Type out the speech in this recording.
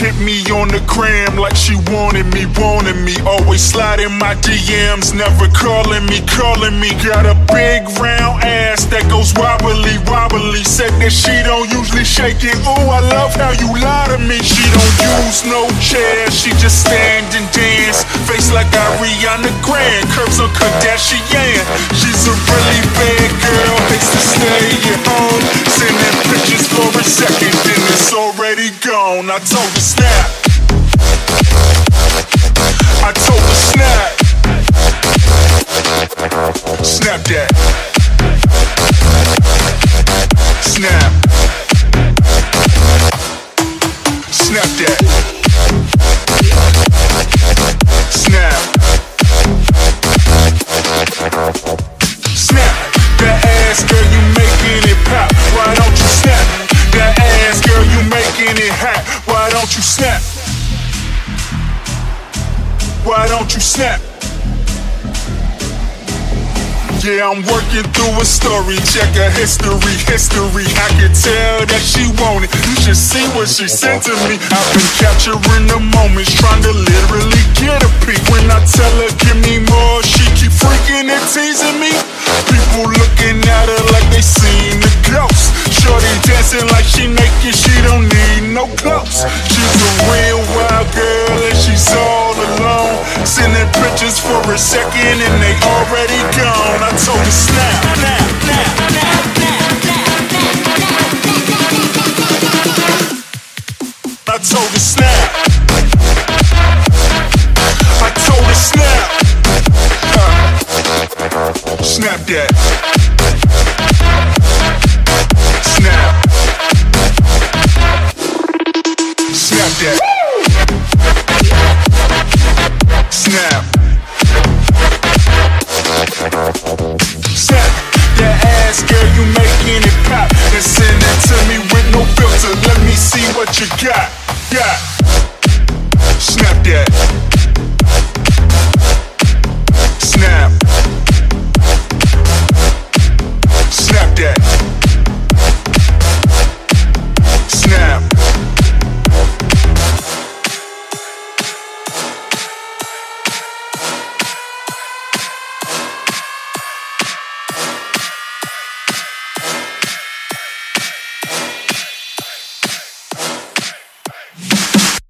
hit me on the gram like she wanted me, wanted me. Always sliding my DMs, never calling me, calling me. Got a big round ass that goes wobbly, wobbly. Said that she don't usually shake it. Ooh, I love how you lie to me. She don't use no chair, she just stand and dance. Face like Ariana Grande, curves on Kardashian. She's a really bad I told her snap. I told her snap. Snap that. Snap. Snap that. Why don't you snap? Yeah, I'm working through a story. Check her history, history. I can tell that she want it. You should see what she sent to me. I've been capturing the moments, trying to literally get a peek. When I tell her, give me more, she keep freaking and teasing me. People looking at her like they seen the ghost. Shorty dancing like she naked, she don't need no clothes. She's a real wild girl and she's all Sending pictures for a second and they already gone. I told her snap, snap, snap, snap, I told her snap. I told her snap. Snap that. Snap. Snap that. Ass, girl, you making it pop. And send it to me with no filter. Let me see what you got. Got.